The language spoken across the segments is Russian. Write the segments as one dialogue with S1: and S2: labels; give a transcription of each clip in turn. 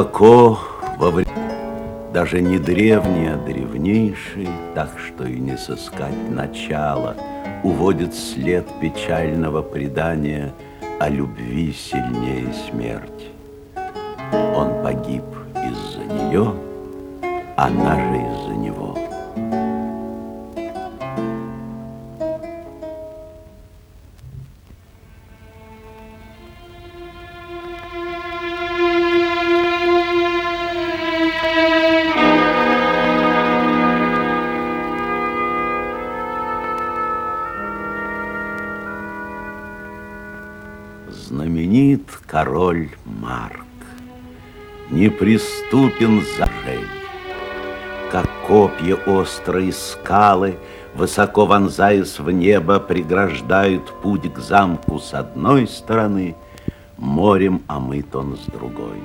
S1: Глубоко во время, даже не древний, а древнейший, так что и не сыскать начала, уводит след печального предания о любви сильнее смерти. Он погиб из-за нее, она же Неприступен зажель, как копья острые скалы, Высоко вонзаясь в небо, преграждают путь к замку с одной стороны, Морем омыт он с другой.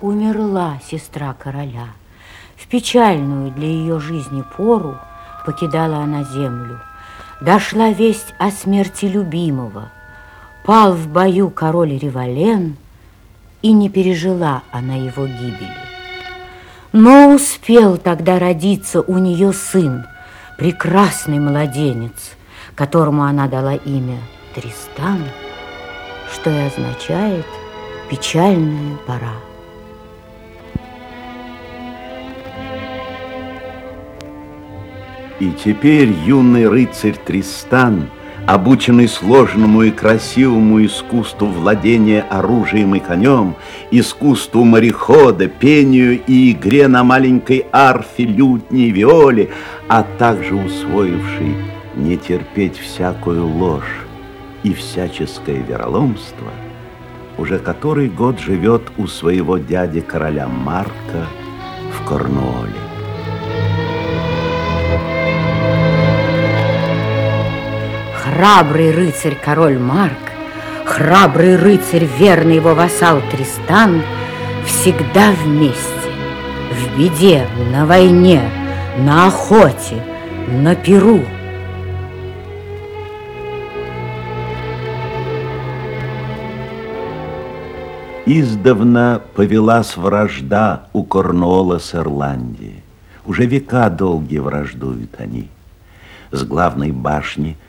S2: Умерла сестра короля. Печальную для ее жизни пору покидала она землю. Дошла весть о смерти любимого. Пал в бою король Револен, и не пережила она его гибели. Но успел тогда родиться у нее сын, прекрасный младенец, которому она дала имя Тристан, что и означает «печальная пора».
S1: И теперь юный рыцарь Тристан, обученный сложному и красивому искусству владения оружием и конем, искусству морехода, пению и игре на маленькой арфе, лютне виоле, а также усвоивший не терпеть всякую ложь и всяческое вероломство, уже который год живет у своего дяди короля Марка в Корнуоле.
S2: Храбрый рыцарь король Марк, храбрый рыцарь верный его вассал Тристан всегда вместе, в беде, на войне, на охоте, на перу.
S1: Издавна повелась вражда у Корнуола с Ирландией. Уже века долгие враждуют они. С главной башни –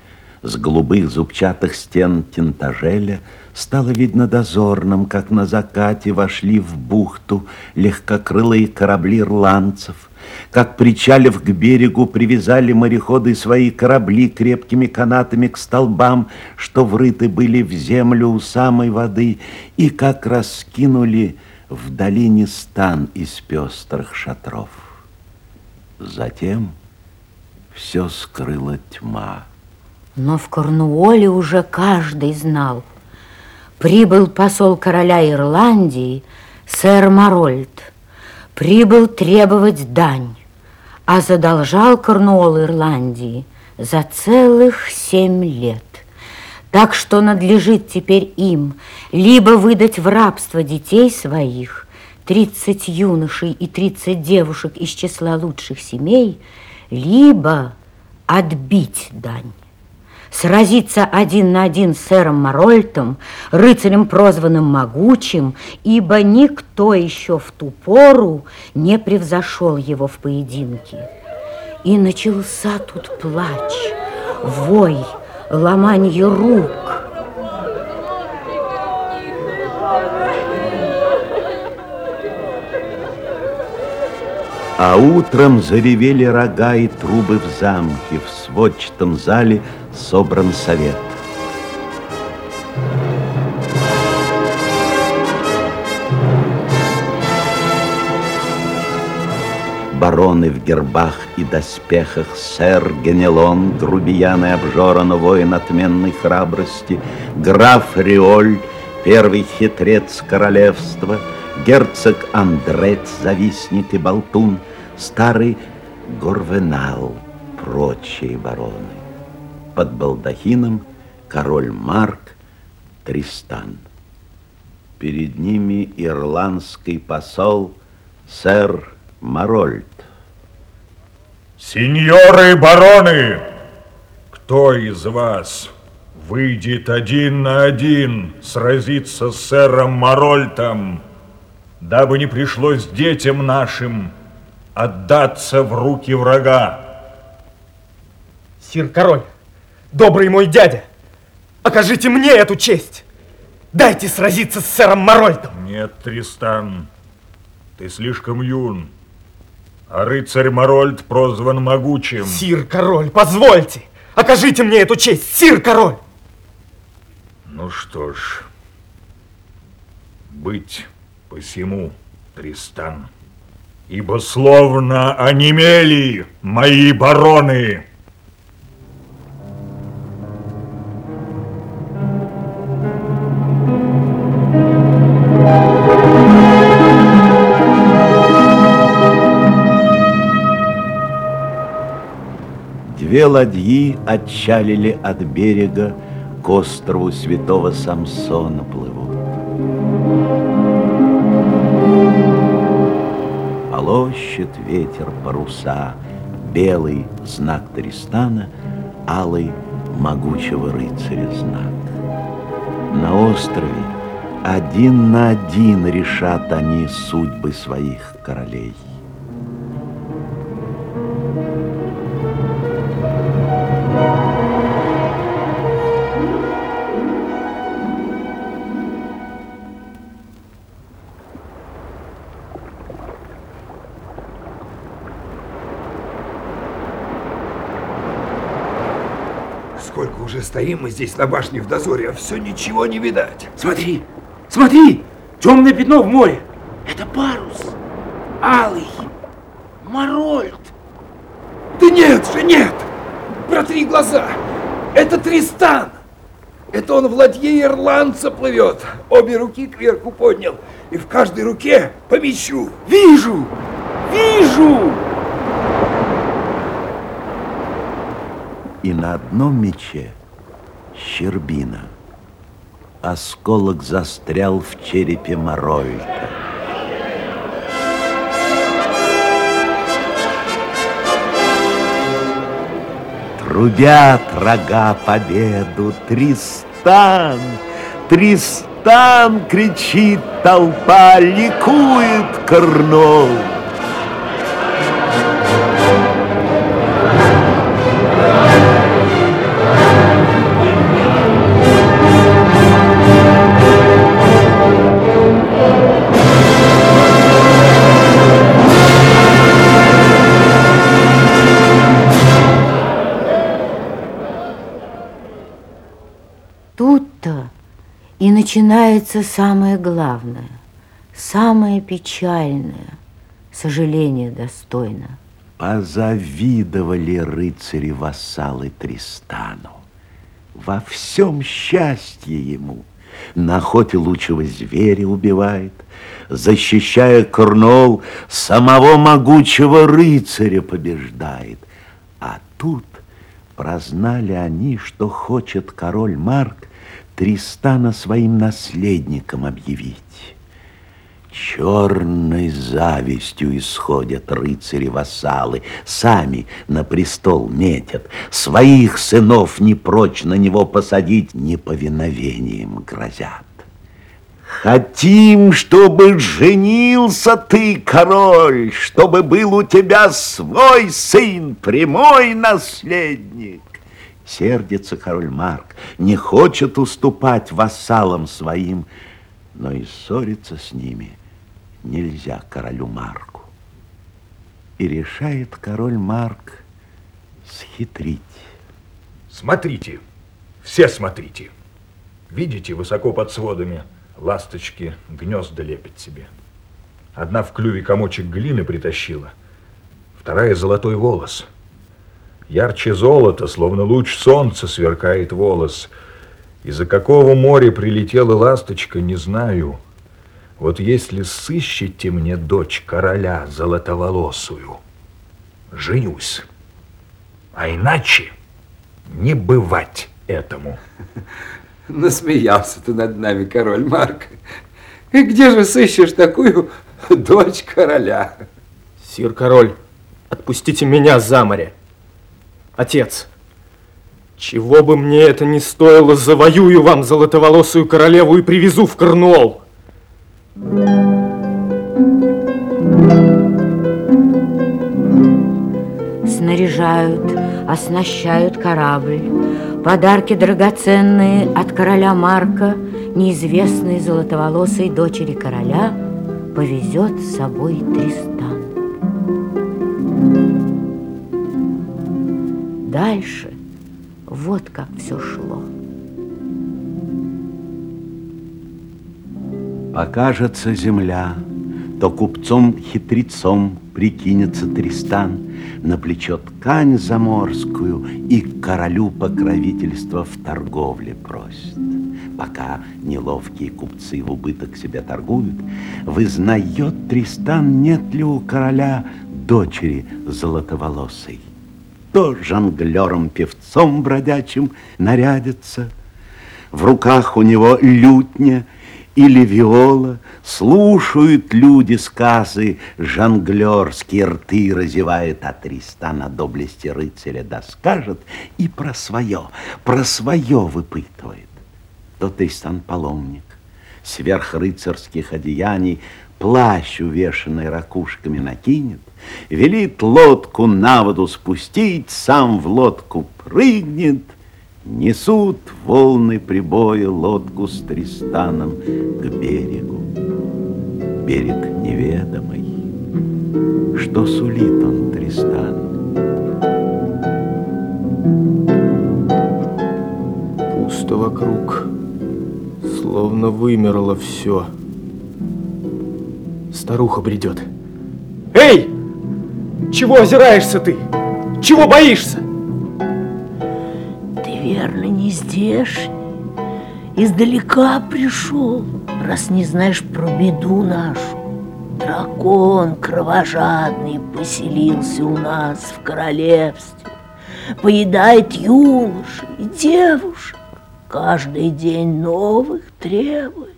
S1: с голубых зубчатых стен Тентажеля стало видно дозорным, как на закате вошли в бухту легкокрылые корабли ирландцев, как, причалив к берегу, привязали мореходы свои корабли крепкими канатами к столбам, что врыты были в землю у самой воды, и как раскинули в долине стан из пестрых шатров. Затем все скрыла тьма.
S2: Но в Корнуоле уже каждый знал. Прибыл посол короля Ирландии, сэр Марольд. Прибыл требовать дань, а задолжал Корнуол Ирландии за целых семь лет. Так что надлежит теперь им либо выдать в рабство детей своих, тридцать юношей и тридцать девушек из числа лучших семей, либо отбить дань сразиться один на один с сэром Марольтом, рыцарем, прозванным Могучим, ибо никто еще в ту пору не превзошел его в поединке. И начался тут плач, вой, ломанье рук.
S1: А утром заревели рога и трубы в замке, в сводчатом зале собран совет. Бароны в гербах и доспехах, сэр Генелон, грубиян и обжора, воин отменной храбрости, граф Риоль, первый хитрец королевства, герцог Андрец, завистник и болтун, старый Горвенал, прочие бароны под балдахином король Марк Тристан. Перед ними ирландский посол сэр Марольд.
S3: Сеньоры бароны, кто из вас выйдет один на один сразиться с сэром Марольтом, дабы не пришлось детям нашим отдаться в руки врага?
S4: Сир король, добрый мой дядя, окажите мне эту честь. Дайте сразиться с сэром Марольтом.
S3: Нет, Тристан, ты слишком юн. А рыцарь Марольд прозван могучим.
S4: Сир король, позвольте, окажите мне эту честь, сир король.
S3: Ну что ж, быть посему, Тристан, ибо словно онемели мои бароны.
S1: Две ладьи отчалили от берега, к острову святого Самсона плывут. Полощет ветер паруса, белый знак Тристана, алый могучего рыцаря знак. На острове один на один решат они судьбы своих королей.
S5: Стоим мы здесь на башне в дозоре, а все ничего не видать.
S6: Смотри, смотри, темное пятно в море. Это парус. Алый. Марольд.
S5: Да нет же, нет! Протри глаза! Это Тристан! Это он в ладье ирландца плывет. Обе руки кверху поднял. И в каждой руке по мечу.
S6: Вижу! Вижу!
S1: И на одном мече щербина. Осколок застрял в черепе Марольта. Трубят рога победу, Тристан, Тристан, кричит толпа, ликует Корнол.
S2: Начинается самое главное, самое печальное, сожаление достойно.
S1: Позавидовали рыцари-вассалы Тристану. Во всем счастье ему. На охоте лучшего зверя убивает, защищая Корнол, самого могучего рыцаря побеждает. А тут прознали они, что хочет король Марк Тристана своим наследником объявить. Черной завистью исходят рыцари-вассалы, сами на престол метят, своих сынов не прочь на него посадить, неповиновением грозят. Хотим, чтобы женился ты, король, чтобы был у тебя свой сын, прямой наследник. Сердится король Марк, не хочет уступать вассалам своим, но и ссориться с ними нельзя королю Марку. И решает король Марк схитрить.
S3: Смотрите, все смотрите. Видите, высоко под сводами ласточки гнезда лепят себе. Одна в клюве комочек глины притащила, вторая золотой волос. Ярче золота, словно луч солнца, сверкает волос. Из-за какого моря прилетела ласточка, не знаю. Вот если сыщете мне дочь короля золотоволосую, женюсь. А иначе не бывать этому.
S5: Насмеялся ты над нами, король Марк. И где же сыщешь такую дочь короля?
S4: Сир-король, отпустите меня за море. Отец, чего бы мне это ни стоило, завоюю вам золотоволосую королеву и привезу в Корнуолл.
S2: Снаряжают, оснащают корабль. Подарки драгоценные от короля Марка, неизвестной золотоволосой дочери короля, повезет с собой Тристан. Дальше вот как все шло.
S1: Покажется земля, то купцом-хитрецом прикинется Тристан, на плечо ткань заморскую и королю покровительство в торговле просит. Пока неловкие купцы в убыток себя торгуют, вызнает Тристан, нет ли у короля дочери золотоволосой. То жонглером-певцом бродячим нарядится, в руках у него лютня или виола, слушают люди сказы, жонглерские рты разевает, а Тристан о доблести рыцаря доскажет и про свое, про свое выпытывает. То Тристан паломник, сверх рыцарских одеяний плащ, увешанный ракушками, накинет, велит лодку на воду спустить, сам в лодку прыгнет — Несут волны прибоя лодку с Тристаном к берегу. Берег неведомый. Что сулит он Тристан?
S4: Пусто вокруг, словно вымерло все. Старуха бредет. Эй! Чего озираешься ты? Чего боишься?
S7: верно, не здешний. Издалека пришел, раз не знаешь про беду нашу. Дракон кровожадный поселился у нас в королевстве. Поедает юношей и девушек. Каждый день новых требует.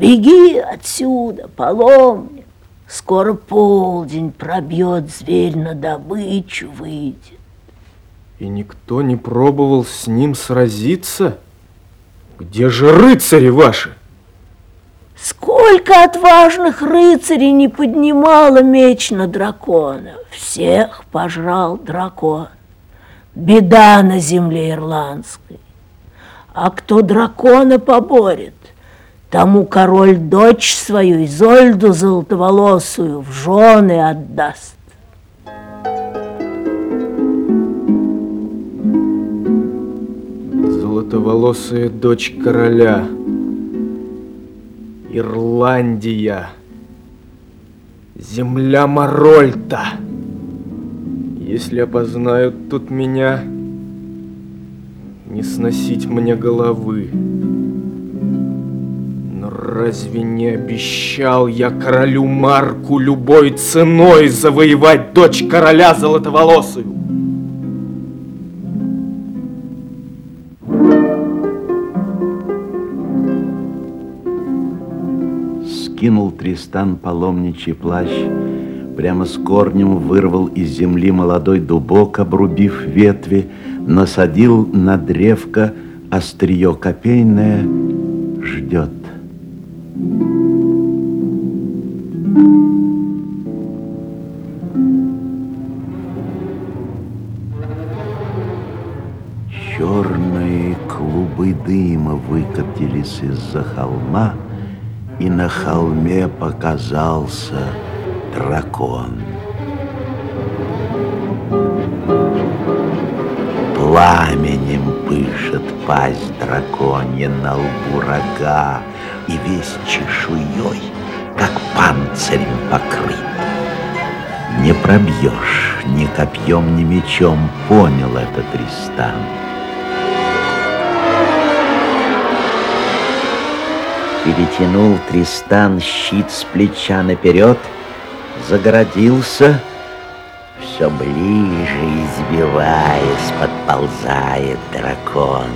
S7: Беги отсюда, паломник. Скоро полдень пробьет, зверь на добычу выйдет.
S4: И никто не пробовал с ним сразиться? Где же рыцари ваши?
S7: Сколько отважных рыцарей не поднимало меч на дракона. Всех пожрал дракон. Беда на земле ирландской. А кто дракона поборет, тому король дочь свою, Изольду золотоволосую, в жены отдаст.
S4: Золотоволосая дочь короля. Ирландия. Земля Марольта. Если опознают тут меня, не сносить мне головы. Разве не обещал я королю Марку любой ценой завоевать дочь короля золотоволосую?
S1: Скинул Тристан паломничий плащ, прямо с корнем вырвал из земли молодой дубок, обрубив ветви, насадил на древко острие копейное, ждет. Черные клубы дыма выкатились из-за холма, и на холме показался дракон. Пламенем пышет пасть драконья на лбу рога, и весь чешуей, как панцирем покрыт. Не пробьешь ни копьем, ни мечом, понял это Тристан. Перетянул Тристан щит с плеча наперед, загородился, все ближе избиваясь, подползает дракон.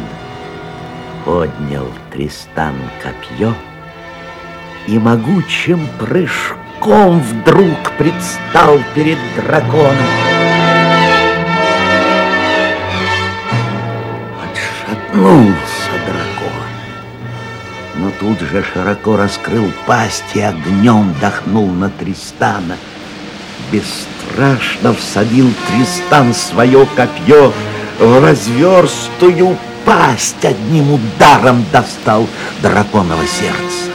S1: Поднял Тристан копье и могучим прыжком вдруг предстал перед драконом. Отшатнулся тут же широко раскрыл пасть и огнем дохнул на Тристана. Бесстрашно всадил Тристан свое копье в разверстую пасть одним ударом достал драконово сердце.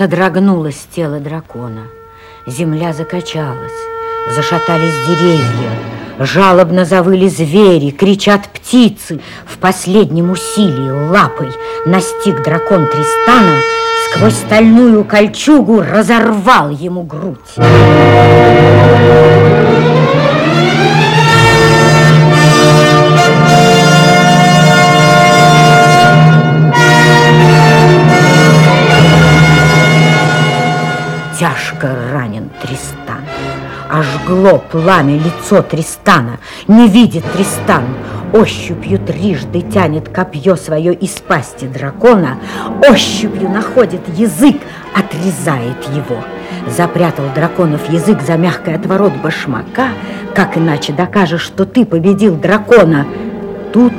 S2: Содрогнулось тело дракона. Земля закачалась, зашатались деревья, жалобно завыли звери, кричат птицы. В последнем усилии лапой настиг дракон Тристана, сквозь стальную кольчугу разорвал ему грудь. Тяжко ранен Тристан. Ожгло пламя лицо Тристана. Не видит Тристан. Ощупью трижды тянет копье свое из пасти дракона. Ощупью находит язык, отрезает его. Запрятал драконов язык за мягкий отворот башмака. Как иначе докажешь, что ты победил дракона? Тут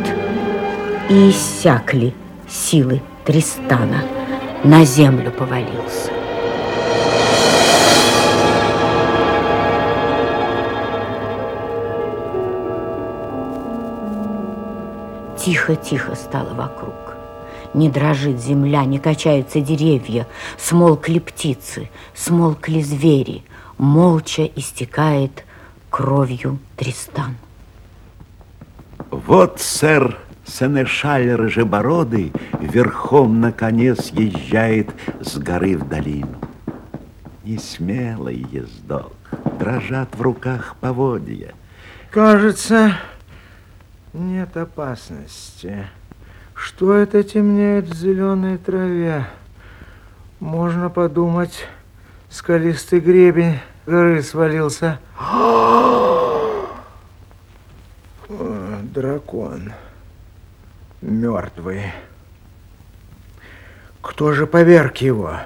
S2: и иссякли силы Тристана. На землю повалился. Тихо-тихо стало вокруг. Не дрожит земля, не качаются деревья, смолкли птицы, смолкли звери, молча истекает кровью Тристан.
S1: Вот, сэр, Сенешаль Рыжебородый верхом на коне съезжает с горы в долину. Несмелый ездок, дрожат в руках поводья.
S8: Кажется, нет опасности. Что это темнеет в зеленой траве? Можно подумать, скалистый гребень горы свалился. Дракон. Мертвый. Кто же поверг его?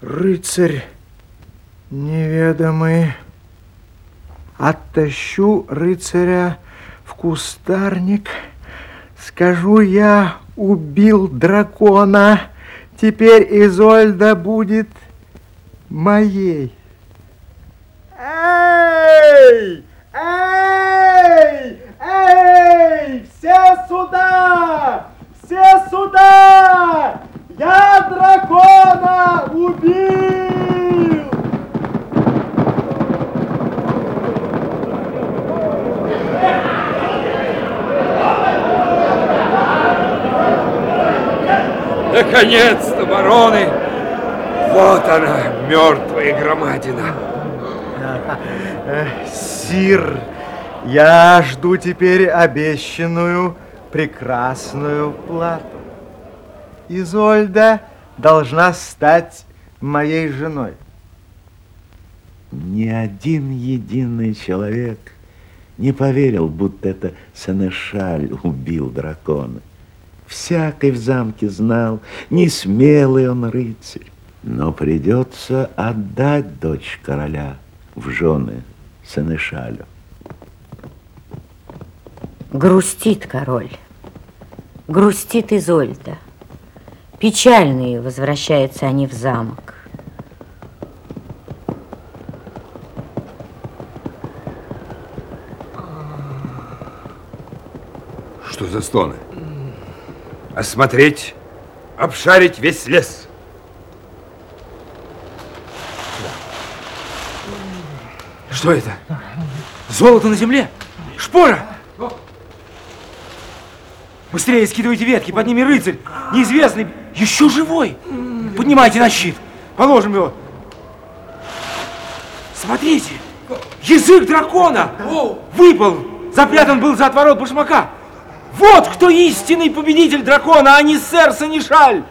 S8: Рыцарь неведомый. Оттащу рыцаря кустарник. Скажу я, убил дракона. Теперь Изольда будет моей. Эй! Эй! Эй! Все сюда! Все сюда! Я дракона убил!
S5: Наконец-то, бароны! Вот она, мертвая громадина.
S8: Сир, я жду теперь обещанную прекрасную плату. Изольда должна стать моей женой.
S1: Ни один единый человек не поверил, будто это Сенешаль убил дракона. Всякий в замке знал, не смелый он рыцарь. Но придется отдать дочь короля в жены Сенешалю.
S2: Грустит король, грустит Изольда. Печальные возвращаются они в замок.
S5: Что за стоны? Осмотреть, обшарить весь лес.
S6: Что это? Золото на земле? Шпора! Быстрее скидывайте ветки, под ними рыцарь, неизвестный, еще живой. Поднимайте на щит, положим его. Смотрите, язык дракона выпал, запрятан был за отворот башмака. Вот кто истинный победитель дракона, а не сэр Санишаль!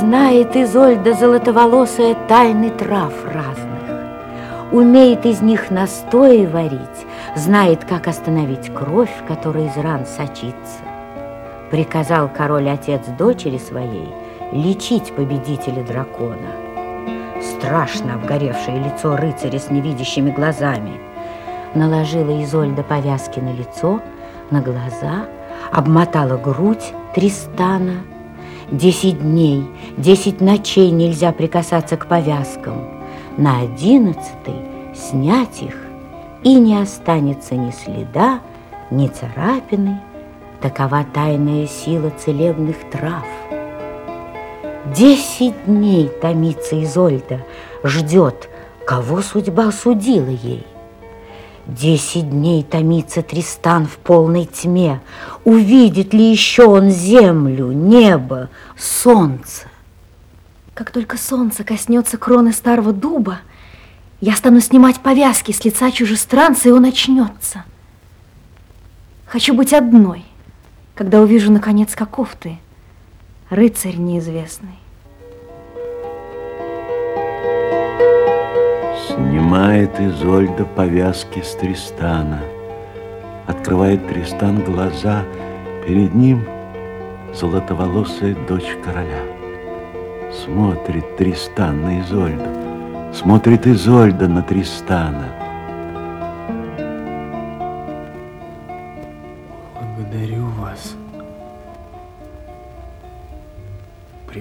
S2: Знает Изольда золотоволосая тайны трав разных. Умеет из них настои варить, знает, как остановить кровь, которая из ран сочится Приказал король-отец дочери своей Лечить победителя дракона. Страшно обгоревшее лицо рыцаря с невидящими глазами. Наложила Изольда повязки на лицо, на глаза, Обмотала грудь Тристана. Десять дней, десять ночей нельзя прикасаться к повязкам. На одиннадцатый снять их, и не останется ни следа, ни царапины. Такова тайная сила целебных трав. Десять дней томится Изольда, ждет, кого судьба судила ей. Десять дней томится Тристан в полной тьме. Увидит ли еще он землю, небо, солнце?
S9: Как только солнце коснется кроны старого дуба, я стану снимать повязки с лица чужестранца, и он очнется. Хочу быть одной, когда увижу, наконец, каков ты, рыцарь неизвестный.
S1: Снимает Изольда повязки с Тристана. Открывает Тристан глаза. Перед ним золотоволосая дочь короля. Смотрит Тристан на Изольду. Смотрит Изольда на Тристана.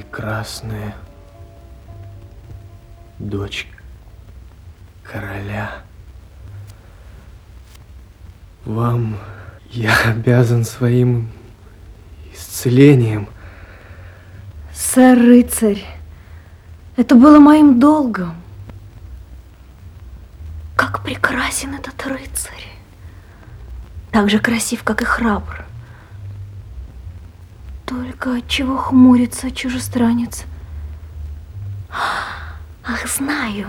S4: Прекрасная дочь короля. Вам я обязан своим исцелением.
S9: Сэр-рыцарь, это было моим долгом. Как прекрасен этот рыцарь. Так же красив, как и храбр. Только чего хмурится чужестранец? Ах, знаю.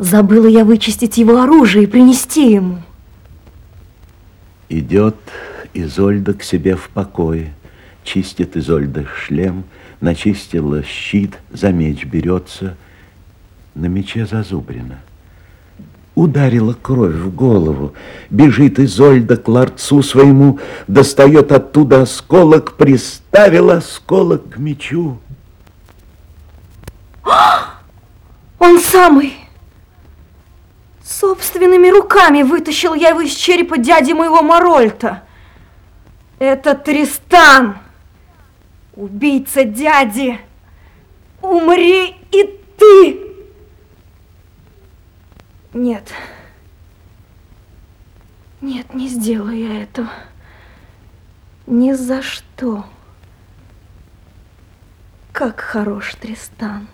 S9: Забыла я вычистить его оружие и принести ему.
S1: Идет Изольда к себе в покое. Чистит Изольда шлем, начистила щит, за меч берется. На мече зазубрено. Ударила кровь в голову. Бежит Изольда к ларцу своему, достает оттуда осколок, приставила осколок к мечу.
S9: Он самый! Собственными руками вытащил я его из черепа дяди моего Марольта. Это Тристан, убийца дяди. Умри и ты! Нет. Нет, не сделаю я этого. Ни за что. Как хорош Тристан.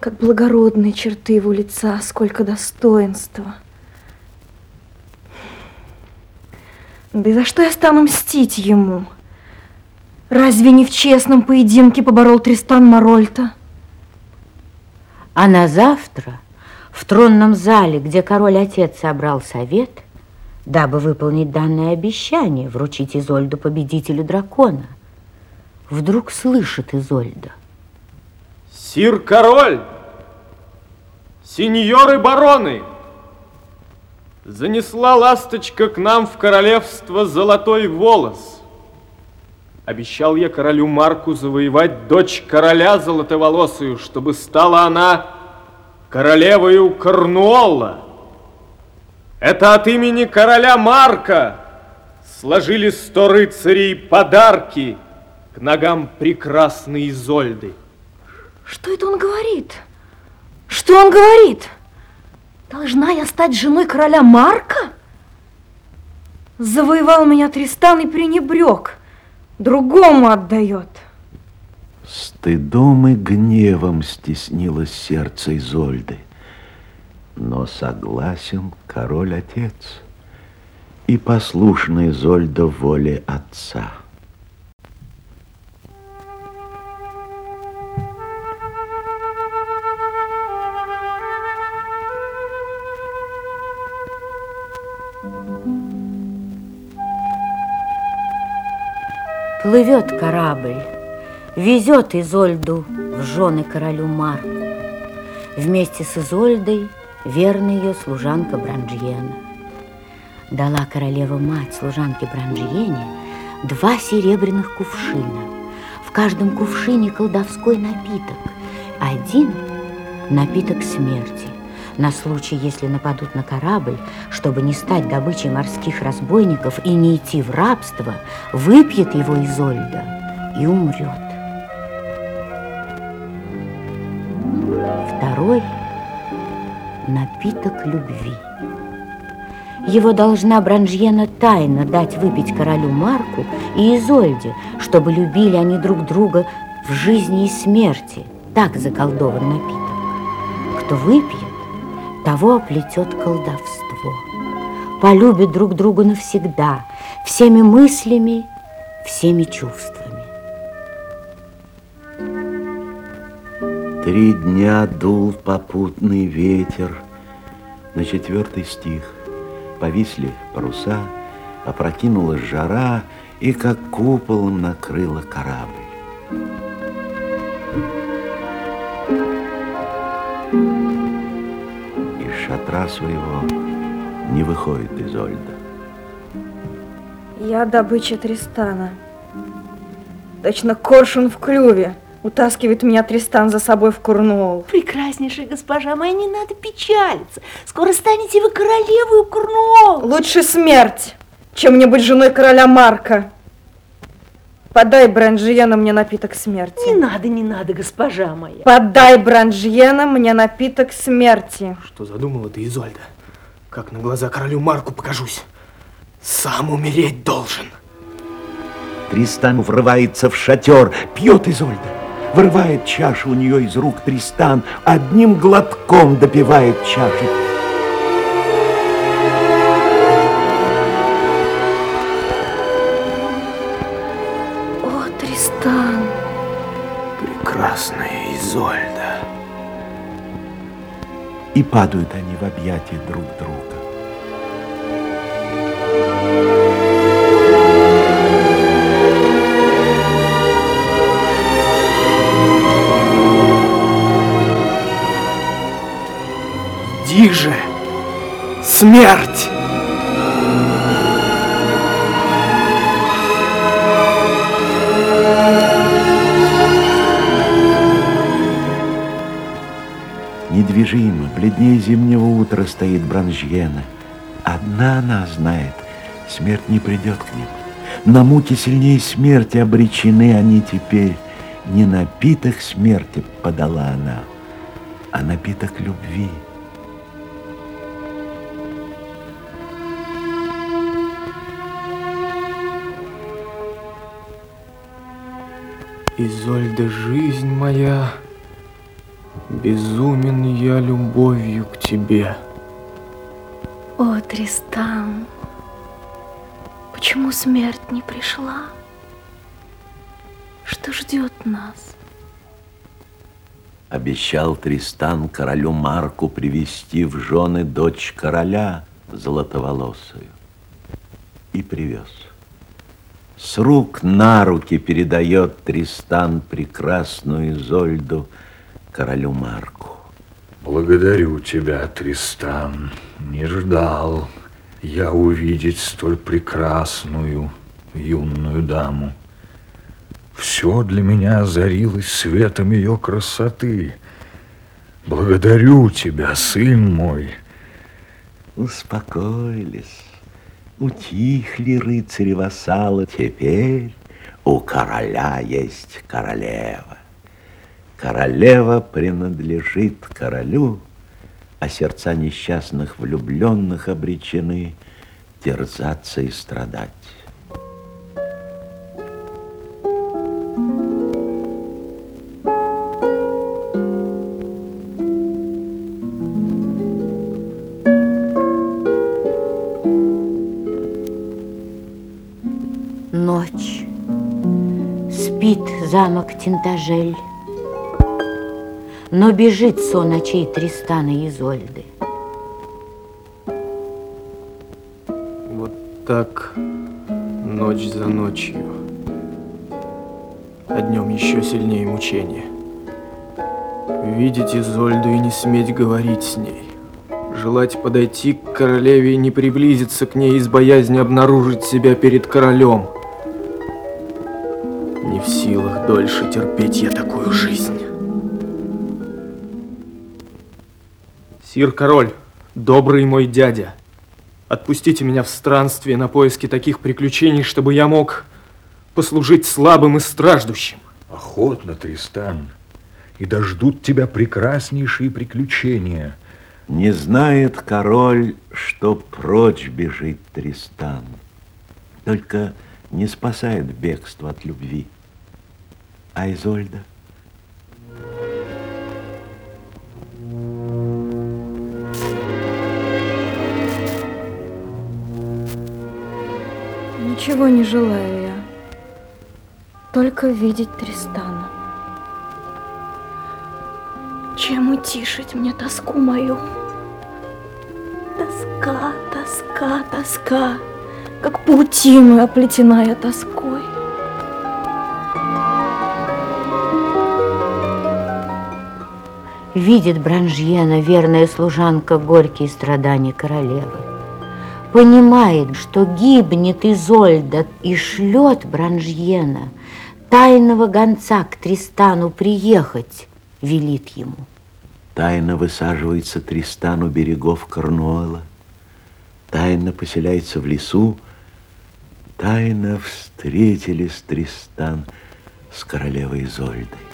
S9: Как благородные черты его лица, сколько достоинства. Да и за что я стану мстить ему? Разве не в честном поединке поборол Тристан Марольта?
S2: А на завтра в тронном зале, где король-отец собрал совет, дабы выполнить данное обещание, вручить Изольду победителю дракона, вдруг слышит Изольда.
S4: Сир король, сеньоры бароны, занесла ласточка к нам в королевство золотой волос. Обещал я королю Марку завоевать дочь короля золотоволосую, чтобы стала она королевою Корнуолла. Это от имени короля Марка сложили сто рыцарей подарки к ногам прекрасной Изольды.
S9: Что это он говорит? Что он говорит? Должна я стать женой короля Марка? Завоевал меня Тристан и пренебрег. Другому отдает.
S1: Стыдом и гневом стеснилось сердце Изольды. Но согласен король-отец и послушна Изольда воле отца.
S2: Плывет корабль, везет Изольду в жены королю Марку. Вместе с Изольдой верная ее служанка Бранжьена. Дала королева-мать служанке Бранжьене два серебряных кувшина. В каждом кувшине колдовской напиток. Один – напиток смерти, на случай, если нападут на корабль, чтобы не стать добычей морских разбойников и не идти в рабство, выпьет его Изольда и умрет. Второй – напиток любви. Его должна Бранжьена тайно дать выпить королю Марку и Изольде, чтобы любили они друг друга в жизни и смерти. Так заколдован напиток. Кто выпьет, того оплетет колдовство. Полюбят друг друга навсегда, всеми мыслями, всеми чувствами.
S1: Три дня дул попутный ветер. На четвертый стих повисли паруса, опрокинулась жара и как куполом накрыла корабль. Из шатра своего не выходит Изольда.
S9: Я добыча Тристана. Точно коршун в клюве. Утаскивает меня Тристан за собой в Курнуол.
S7: Прекраснейшая госпожа моя, не надо печалиться. Скоро станете вы королевой Курнуол.
S9: Лучше смерть, чем мне быть женой короля Марка. Подай Бранжиена мне напиток смерти.
S7: Не надо, не надо, госпожа моя.
S9: Подай Бранжиена мне напиток смерти.
S4: Что задумала ты, Изольда? Как на глаза королю Марку покажусь. Сам умереть должен.
S1: Тристан врывается в шатер, пьет Изольда. Вырывает чашу у нее из рук Тристан, одним глотком допивает чашу.
S9: О, Тристан.
S4: Прекрасная Изольда.
S1: И падают они в объятия друг друга.
S4: Же, смерть!
S1: Недвижимо, бледнее зимнего утра стоит Бранжьена. Одна она знает, смерть не придет к ним. На муки сильнее смерти обречены они теперь. Не напиток смерти подала она, а напиток любви.
S4: Изольда, жизнь моя, безумен я любовью к тебе.
S9: О, Тристан. Почему смерть не пришла? Что ждет нас?
S1: Обещал Тристан королю Марку привести в жены дочь короля золотоволосую. И привез. С рук на руки передает Тристан прекрасную Изольду королю Марку.
S3: Благодарю тебя, Тристан. Не ждал я увидеть столь прекрасную юную даму. Все для меня озарилось светом ее красоты. Благодарю тебя, сын мой.
S1: Успокоились, утихли рыцари-вассалы. Теперь у короля есть королева. Королева принадлежит королю, а сердца несчастных влюбленных обречены терзаться и страдать.
S2: Замок Тинтажель. Но бежит сон очей Тристана и Изольды.
S4: Вот так ночь за ночью. А днем еще сильнее мучения. Видеть Изольду и не сметь говорить с ней. Желать подойти к королеве и не приблизиться к ней из боязни обнаружить себя перед королем. Не в силах дольше терпеть я такую жизнь. Сир король, добрый мой дядя, отпустите меня в странствие на поиски таких приключений, чтобы я мог послужить слабым и страждущим.
S3: Охотно, Тристан, и дождут тебя прекраснейшие приключения.
S1: Не знает король, что прочь бежит Тристан. Только не спасает бегство от любви. А Изольда?
S9: Ничего не желаю я. Только видеть Тристана. Чем утишить мне тоску мою? Тоска, тоска, тоска, как паутину оплетена я тоской.
S2: Видит Бранжьена, верная служанка, горькие страдания королевы. Понимает, что гибнет Изольда и шлет Бранжьена тайного гонца к Тристану приехать, велит ему.
S1: Тайно высаживается Тристан у берегов Корнуола, тайно поселяется в лесу, тайно встретились Тристан с королевой Изольдой.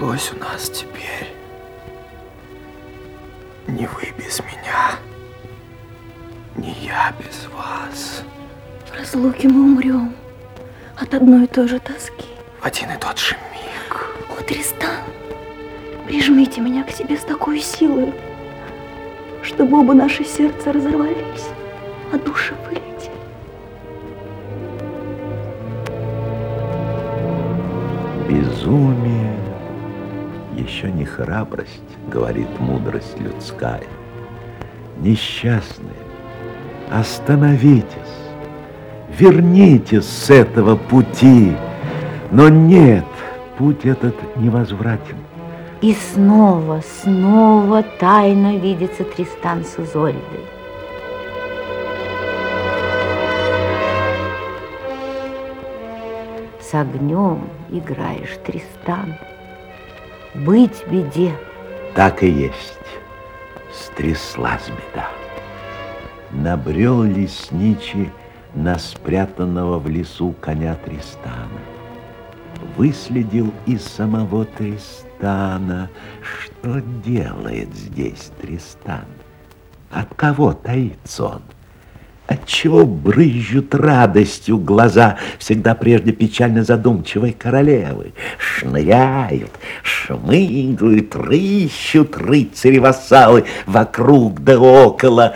S4: Повелось у нас теперь. Не вы без меня, не я без вас.
S9: В разлуке мы умрем от одной и той же тоски.
S4: В один и тот же миг.
S9: О, Тристан, прижмите меня к себе с такой силой, чтобы оба наши сердца разорвались, а души вылетели.
S1: Безумие храбрость, говорит мудрость людская. Несчастные, остановитесь, вернитесь с этого пути. Но нет, путь этот невозвратен.
S2: И снова, снова тайно видится Тристан с Изольдой. С огнем играешь, Тристан. Быть беде.
S1: Так и есть. Стряслась беда. Набрел лесничий на спрятанного в лесу коня Тристана. Выследил и самого Тристана. Что делает здесь Тристан? От кого таится он? Отчего брызжут радостью глаза всегда прежде печально задумчивой королевы? Шныряют, шмыгают, рыщут рыцари-вассалы вокруг да около.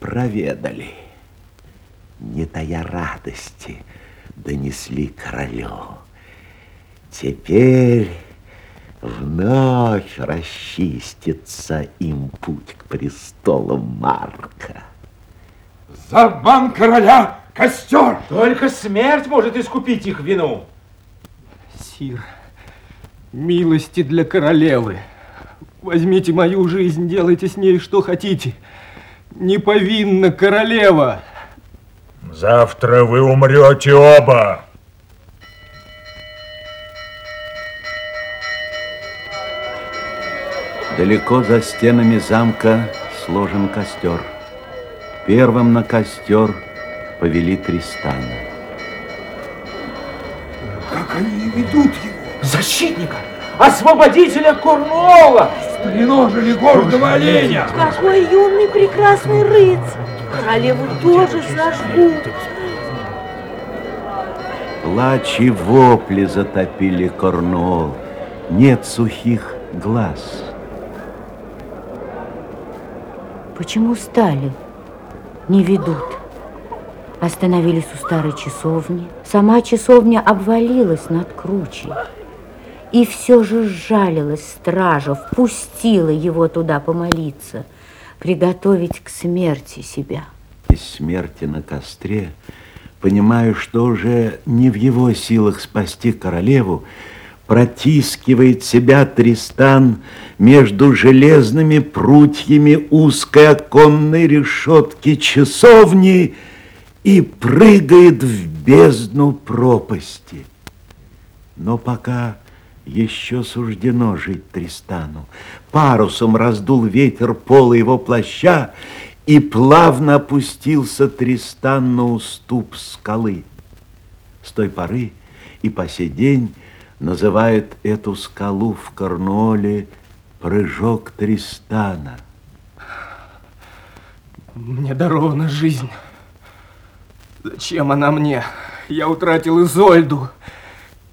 S1: Проведали, не тая радости, донесли королю. Теперь вновь расчистится им путь к престолу Марка.
S5: За обман короля костер!
S6: Только смерть может искупить их вину.
S4: Сир, милости для королевы. Возьмите мою жизнь, делайте с ней что хотите. Не повинна королева.
S3: Завтра вы умрете оба.
S1: Далеко за стенами замка сложен костер. Первым на костер повели Тристана.
S5: Как они ведут его?
S6: Защитника, освободителя Корнуола.
S5: Стреножили гордого оленя!
S7: Какой юный прекрасный рыцарь! Королеву тоже сожгут.
S1: Плач и вопли затопили Корнуол. Нет сухих глаз.
S2: Почему стали? Не ведут. Остановились у старой часовни. Сама часовня обвалилась над кручей. И все же сжалилась стража, впустила его туда помолиться, приготовить к смерти себя.
S1: Из смерти на костре, понимаю, что уже не в его силах спасти королеву, протискивает себя Тристан между железными прутьями узкой оконной решетки часовни и прыгает в бездну пропасти. Но пока еще суждено жить Тристану. Парусом раздул ветер пола его плаща, и плавно опустился Тристан на уступ скалы. С той поры и по сей день называют эту скалу в Корнуоле прыжок Тристана.
S4: Мне дарована жизнь. Зачем она мне? Я утратил Изольду.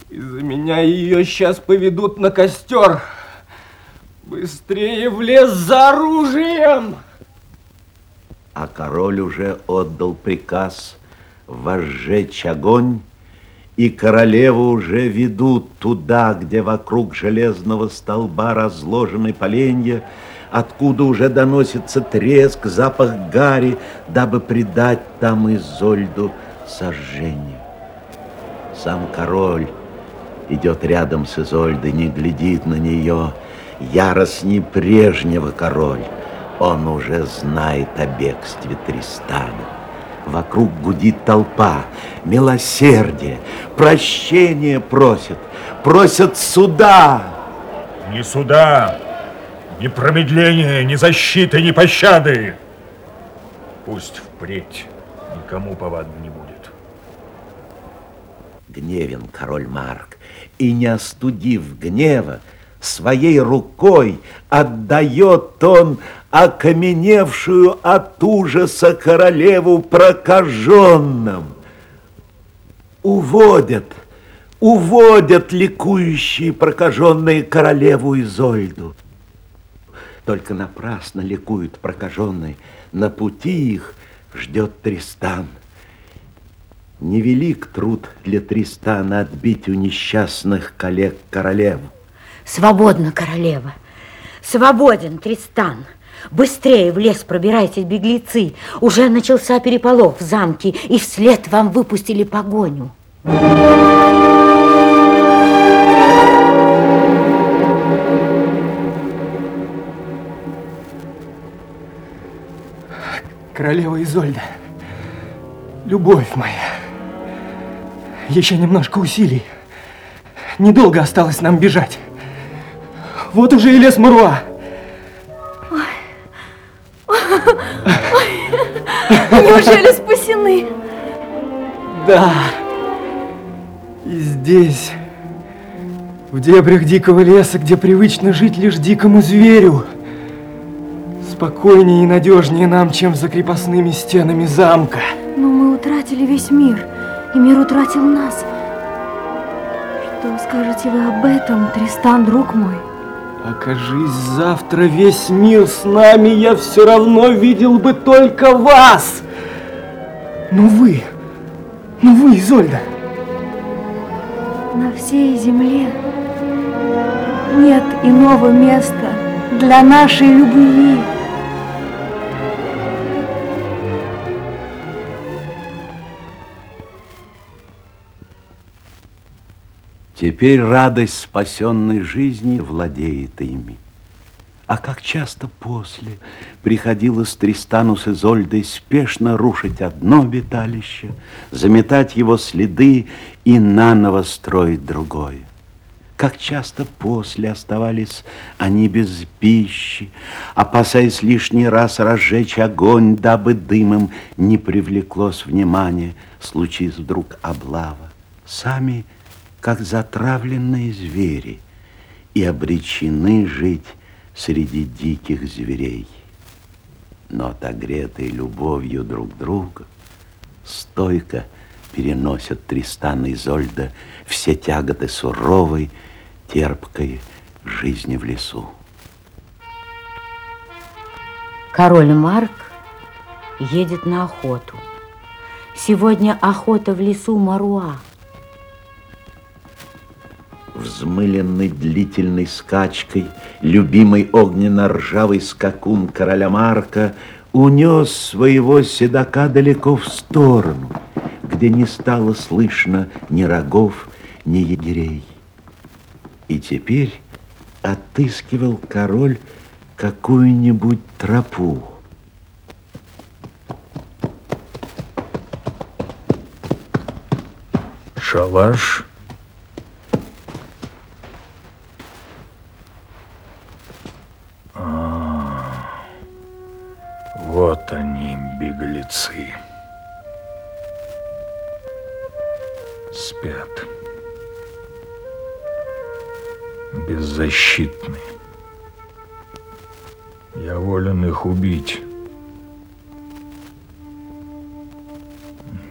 S4: Из-за меня ее сейчас поведут на костер. Быстрее в лес за оружием!
S1: А король уже отдал приказ возжечь огонь, и королеву уже ведут туда, где вокруг железного столба разложены поленья, откуда уже доносится треск, запах гари, дабы придать там Изольду сожжению. Сам король идет рядом с Изольдой, не глядит на нее, яростней прежнего король. Он уже знает о бегстве Тристана. Вокруг гудит толпа, милосердие, прощение просят, просят суда.
S3: Ни суда, ни промедления, ни защиты, ни пощады. Пусть впредь никому повадно не будет.
S1: Гневен король Марк, и не остудив гнева, своей рукой отдает он окаменевшую от ужаса королеву прокаженным. Уводят, уводят ликующие прокаженные королеву Изольду. Только напрасно ликуют прокаженные, на пути их ждет Тристан. Невелик труд для Тристана отбить у несчастных коллег королеву.
S2: Свободна королева, свободен Тристан. Быстрее в лес пробирайтесь, беглецы. Уже начался переполох в замке, и вслед вам выпустили погоню.
S4: Королева Изольда, любовь моя, еще немножко усилий. Недолго осталось нам бежать. Вот уже и лес Маруа.
S9: Неужели спасены?
S4: Да. И здесь, в дебрях дикого леса, где привычно жить лишь дикому зверю, спокойнее и надежнее нам, чем за крепостными стенами замка.
S9: Но мы утратили весь мир, и мир утратил нас. Что скажете вы об этом, Тристан, друг мой?
S4: Окажись завтра весь мир с нами, я все равно видел бы только вас. Ну вы, ну вы, Изольда.
S9: На всей земле нет иного места для нашей любви.
S1: Теперь радость спасенной жизни владеет ими. А как часто после приходилось Тристану с Изольдой спешно рушить одно обиталище, заметать его следы и наново строить другое. Как часто после оставались они без пищи, опасаясь лишний раз разжечь огонь, дабы дымом не привлеклось внимание, случись вдруг облава. Сами как затравленные звери, и обречены жить среди диких зверей. Но отогретые любовью друг друга, стойко переносят Тристан и Зольда все тяготы суровой, терпкой жизни в лесу.
S2: Король Марк едет на охоту. Сегодня охота в лесу Маруа.
S1: Взмыленный длительной скачкой, любимый огненно-ржавый скакун короля Марка унес своего седока далеко в сторону, где не стало слышно ни рогов, ни егерей. И теперь отыскивал король какую-нибудь тропу.
S3: Шалаш. Беглецы. Спят. Беззащитны. Я волен их убить.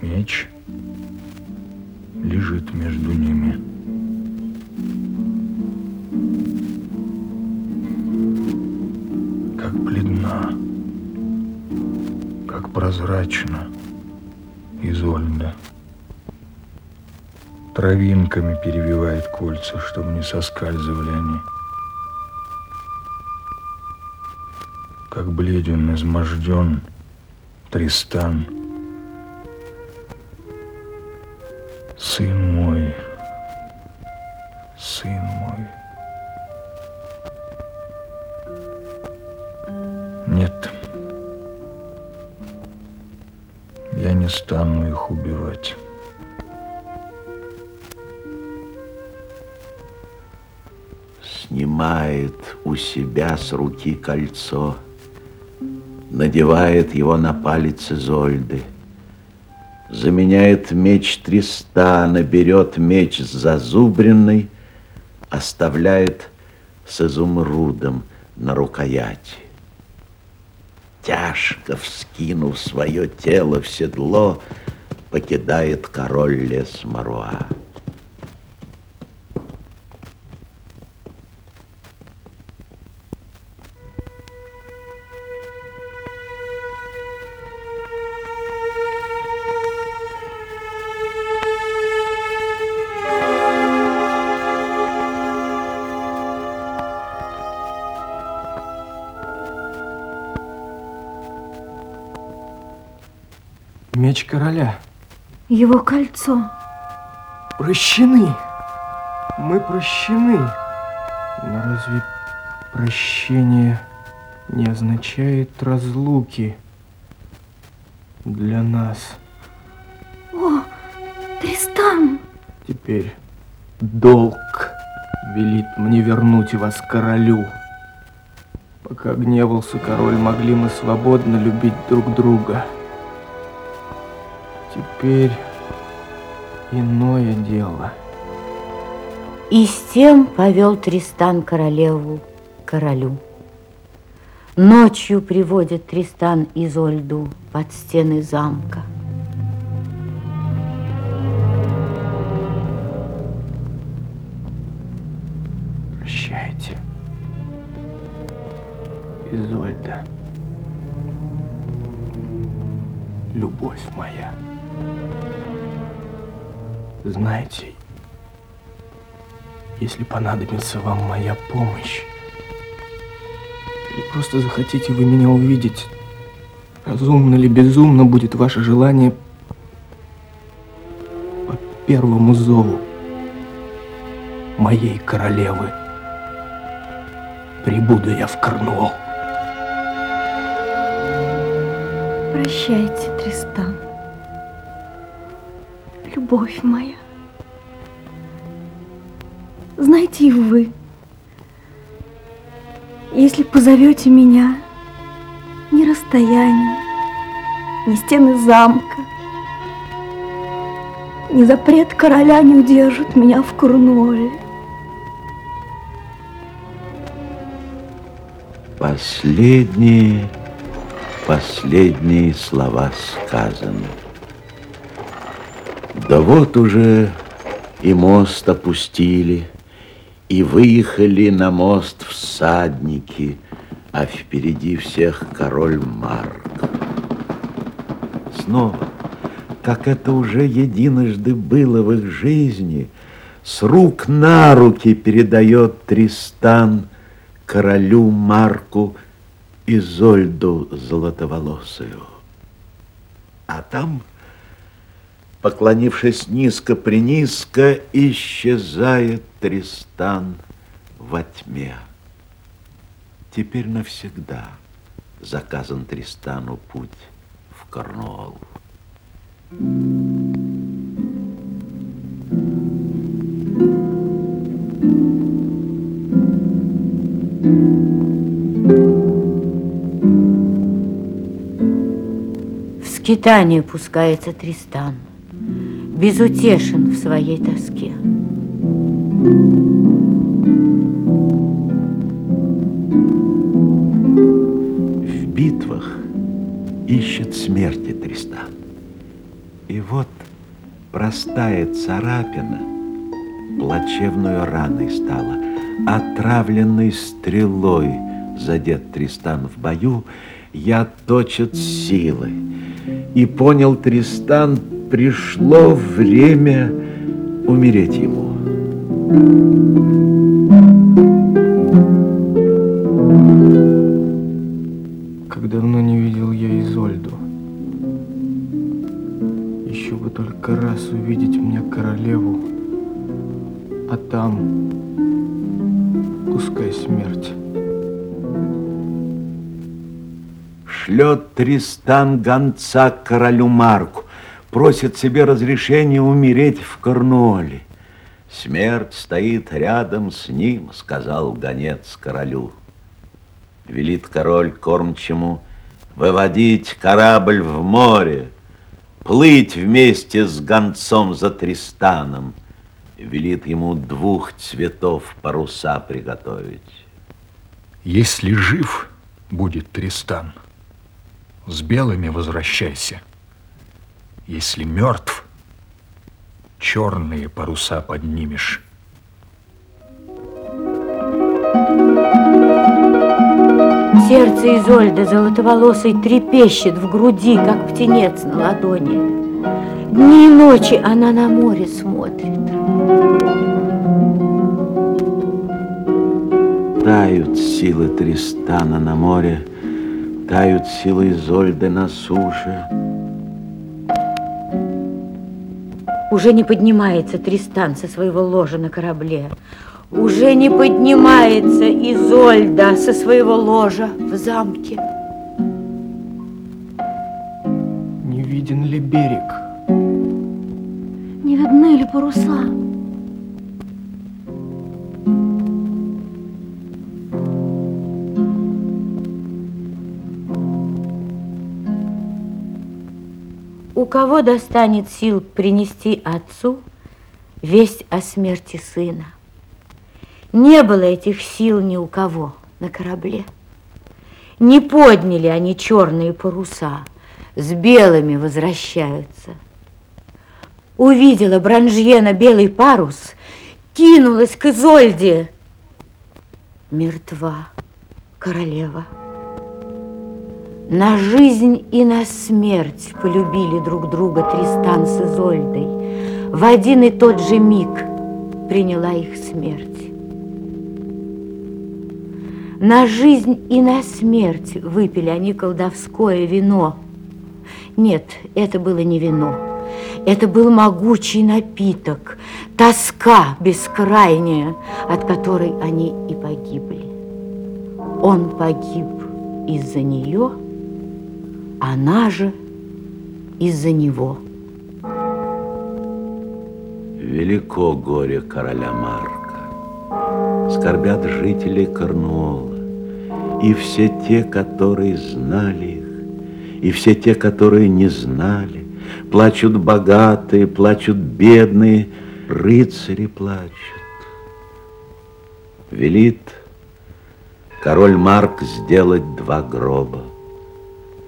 S3: Меч лежит между ними. Как бледна, как прозрачна Изольда. Травинками перевивает кольца, чтобы не соскальзывали они. Как бледен, изможден Тристан. Сын мой, стану их убивать.
S1: Снимает у себя с руки кольцо, надевает его на палец Изольды, заменяет меч Тристана, берет меч зазубренный, оставляет с изумрудом на рукояти. Тяжко вскинув свое тело в седло, покидает король лес Маруа.
S9: Его кольцо.
S4: Прощены. Мы прощены. Но разве прощение не означает разлуки для нас?
S9: О, Тристан!
S4: Теперь долг велит мне вернуть вас королю. Пока гневался король, могли мы свободно любить друг друга. Теперь иное дело.
S2: И с тем повел Тристан королеву к королю. Ночью приводит Тристан Изольду под стены замка.
S4: Прощайте, Изольда. Любовь моя. Знаете, если понадобится вам моя помощь, или просто захотите вы меня увидеть, разумно или безумно будет ваше желание по первому зову моей королевы. Прибуду я в Корнуолл.
S9: Прощайте, Тристан. Любовь моя. Знаете и вы, если позовете меня, ни расстояние, ни стены замка, ни запрет короля не удержат меня в Корнуолле.
S1: Последние, последние слова сказаны. Да вот уже и мост опустили, и выехали на мост всадники, а впереди всех король Марк. Снова, как это уже единожды было в их жизни, С рук на руки передает Тристан королю Марку Изольду Золотоволосую. А там, поклонившись низко-принизко, исчезает Тристан во тьме. Теперь навсегда заказан Тристану путь в Корнуолл.
S2: В скитание пускается Тристан, безутешен в своей тоске.
S1: В битвах ищет смерти Тристан. И вот простая царапина плачевную раной стала, отравленной стрелой задет Тристан в бою, я точит силы. И понял Тристан, пришло время умереть ему.
S4: Как давно не видел я Изольду. Еще бы только раз увидеть мне королеву, а там пускай смерть.
S1: Шлет Тристан гонца королю Марку, просит себе разрешения умереть в Корнуоле. Смерть стоит рядом с ним, сказал гонец королю. Велит король кормчему выводить корабль в море, плыть вместе с гонцом за Тристаном. Велит ему двух цветов паруса приготовить.
S3: Если жив будет Тристан, с белыми возвращайся. Если мертв, черные паруса поднимешь.
S2: Сердце Изольды золотоволосой трепещет в груди, как птенец на ладони. Дни и ночи она на море смотрит.
S1: Тают силы Тристана на море, тают силы Изольды на суше.
S2: Уже не поднимается Тристан со своего ложа на корабле. Уже не поднимается Изольда со своего ложа в замке.
S4: Не виден ли берег?
S9: Не видны ли паруса?
S2: Кого достанет сил принести отцу весть о смерти сына? Не было этих сил ни у кого на корабле. Не подняли они черные паруса, с белыми возвращаются. Увидела Бранжьена белый парус, кинулась к Изольде. Мертва королева. На жизнь и на смерть полюбили друг друга Тристан с Изольдой. В один и тот же миг приняла их смерть. На жизнь и на смерть выпили они колдовское вино. Нет, это было не вино. Это был могучий напиток, тоска бескрайняя, от которой они и погибли. Он погиб из-за нее, она же из-за него.
S1: Велико горе короля Марка. Скорбят жители Корнуола. И все те, которые знали их, и все те, которые не знали. Плачут богатые, плачут бедные, рыцари плачут. Велит король Марк сделать два гроба.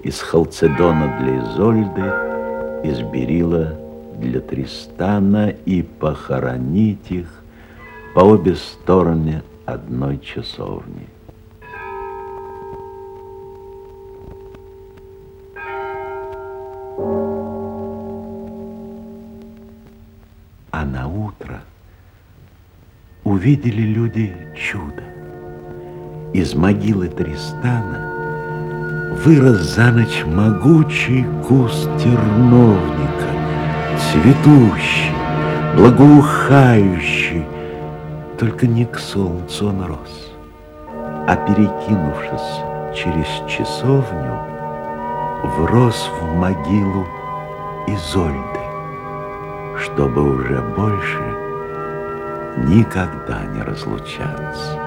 S1: Из халцедона для Изольды, из берила для Тристана и похоронить их по обе стороны одной часовни. А на утро увидели люди чудо. Из могилы Тристана вырос за ночь могучий куст терновника, цветущий, благоухающий, только не к солнцу он рос, а перекинувшись через часовню, врос в могилу Изольды, чтобы уже больше никогда не разлучаться.